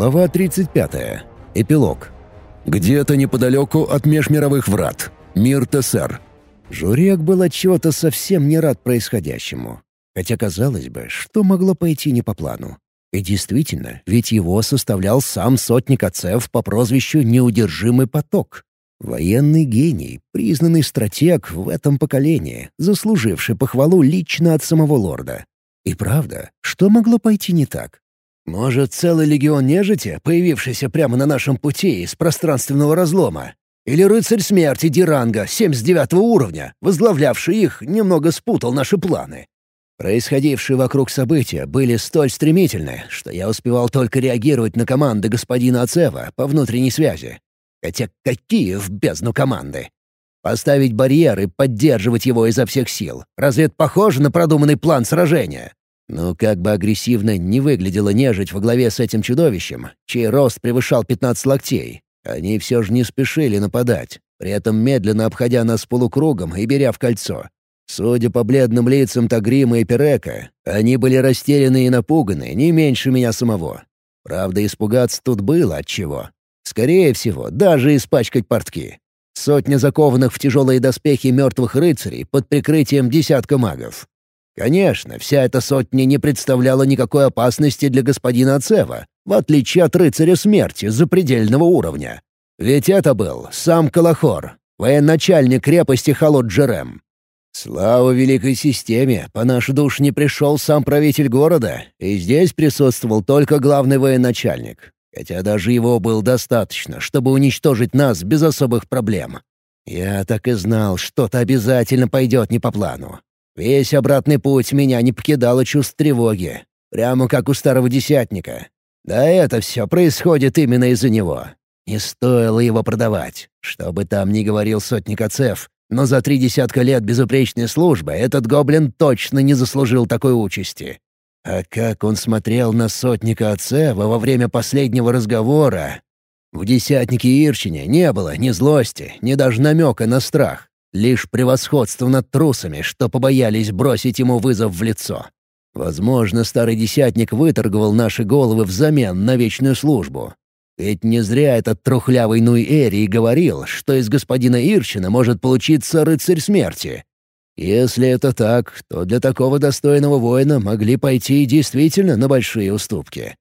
Глава 35. Эпилог. Где-то неподалеку от межмировых врат. Мир ТСР. Журек был отчего-то совсем не рад происходящему. Хотя, казалось бы, что могло пойти не по плану. И действительно, ведь его составлял сам сотник Ацев по прозвищу «Неудержимый поток». Военный гений, признанный стратег в этом поколении, заслуживший похвалу лично от самого лорда. И правда, что могло пойти не так? Может, целый легион нежити, появившийся прямо на нашем пути из пространственного разлома? Или рыцарь смерти Диранга, 79 уровня, возглавлявший их, немного спутал наши планы? Происходившие вокруг события были столь стремительны, что я успевал только реагировать на команды господина Ацева по внутренней связи. Хотя какие в бездну команды? Поставить барьер и поддерживать его изо всех сил. Разве это похоже на продуманный план сражения? Но как бы агрессивно не выглядела нежить во главе с этим чудовищем, чей рост превышал 15 локтей, они все же не спешили нападать, при этом медленно обходя нас полукругом и беря в кольцо. Судя по бледным лицам Тагрима и Перека, они были растеряны и напуганы не меньше меня самого. Правда, испугаться тут было от чего. Скорее всего, даже испачкать портки. Сотня закованных в тяжелые доспехи мертвых рыцарей под прикрытием десятка магов. Конечно, вся эта сотня не представляла никакой опасности для господина Ацева, в отличие от рыцаря смерти запредельного уровня. Ведь это был сам Калахор, военачальник крепости Халот-Джерем. Слава великой системе, по нашу душ не пришел сам правитель города, и здесь присутствовал только главный военачальник. Хотя даже его было достаточно, чтобы уничтожить нас без особых проблем. Я так и знал, что-то обязательно пойдет не по плану. Весь обратный путь меня не покидало чувство тревоги. Прямо как у старого десятника. Да это все происходит именно из-за него. Не стоило его продавать. Что бы там ни говорил сотник Ацеф, но за три десятка лет безупречной службы этот гоблин точно не заслужил такой участи. А как он смотрел на сотника Ацева во время последнего разговора... В десятнике Ирчине не было ни злости, ни даже намека на страх. Лишь превосходство над трусами, что побоялись бросить ему вызов в лицо. Возможно, старый десятник выторговал наши головы взамен на вечную службу. Ведь не зря этот трухлявый Нуй-Эрий говорил, что из господина Ирчина может получиться рыцарь смерти. Если это так, то для такого достойного воина могли пойти действительно на большие уступки.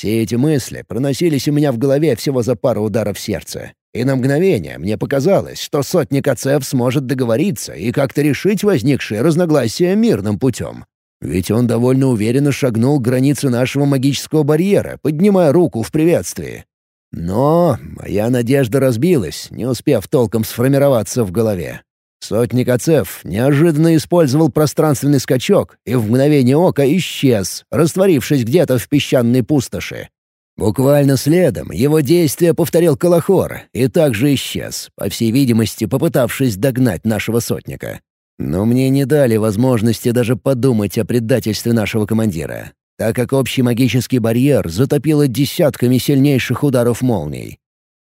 Все эти мысли проносились у меня в голове всего за пару ударов сердца. И на мгновение мне показалось, что сотник Ацев сможет договориться и как-то решить возникшие разногласия мирным путем. Ведь он довольно уверенно шагнул к границе нашего магического барьера, поднимая руку в приветствии. Но моя надежда разбилась, не успев толком сформироваться в голове. Сотник Ацев неожиданно использовал пространственный скачок и в мгновение ока исчез, растворившись где-то в песчаной пустоши. Буквально следом его действие повторил Калахор и также исчез, по всей видимости, попытавшись догнать нашего сотника. Но мне не дали возможности даже подумать о предательстве нашего командира, так как общий магический барьер затопило десятками сильнейших ударов молний.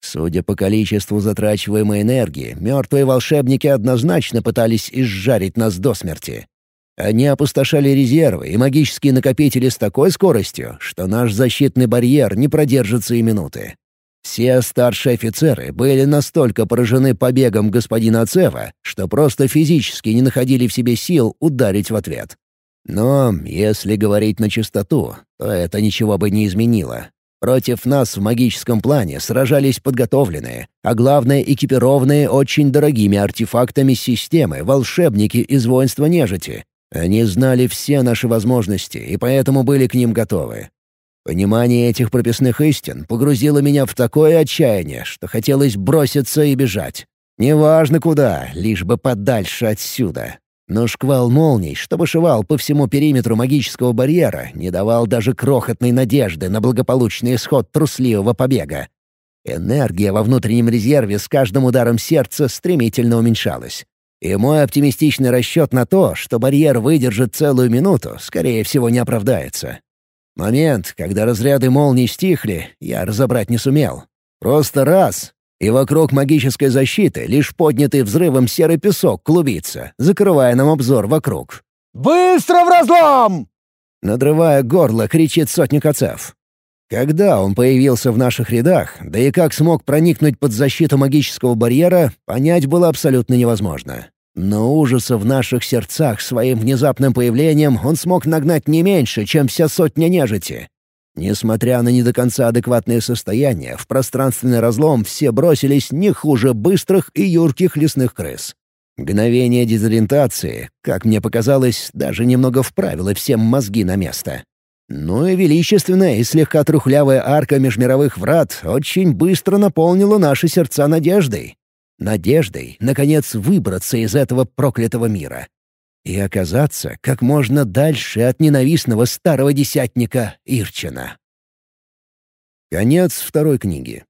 Судя по количеству затрачиваемой энергии, мертвые волшебники однозначно пытались изжарить нас до смерти. Они опустошали резервы и магические накопители с такой скоростью, что наш защитный барьер не продержится и минуты. Все старшие офицеры были настолько поражены побегом господина Ацева, что просто физически не находили в себе сил ударить в ответ. Но, если говорить на чистоту, то это ничего бы не изменило. Против нас в магическом плане сражались подготовленные, а главное экипированные очень дорогими артефактами системы волшебники из воинства нежити, они знали все наши возможности и поэтому были к ним готовы. Понимание этих прописных истин погрузило меня в такое отчаяние, что хотелось броситься и бежать. Неважно куда, лишь бы подальше отсюда. Но шквал молний, что бушевал по всему периметру магического барьера, не давал даже крохотной надежды на благополучный исход трусливого побега. Энергия во внутреннем резерве с каждым ударом сердца стремительно уменьшалась. И мой оптимистичный расчет на то, что барьер выдержит целую минуту, скорее всего, не оправдается. Момент, когда разряды молний стихли, я разобрать не сумел. Просто раз, и вокруг магической защиты лишь поднятый взрывом серый песок клубится, закрывая нам обзор вокруг. «Быстро в разлом!» Надрывая горло, кричит сотник отцев. Когда он появился в наших рядах, да и как смог проникнуть под защиту магического барьера, понять было абсолютно невозможно. Но ужаса в наших сердцах своим внезапным появлением он смог нагнать не меньше, чем вся сотня нежити. Несмотря на не до конца адекватное состояние, в пространственный разлом все бросились не хуже быстрых и юрких лесных крыс. Мгновение дезориентации, как мне показалось, даже немного вправило всем мозги на место. Ну и величественная и слегка трухлявая арка межмировых врат очень быстро наполнила наши сердца надеждой. Надеждой, наконец, выбраться из этого проклятого мира. И оказаться как можно дальше от ненавистного старого десятника Ирчина. Конец второй книги.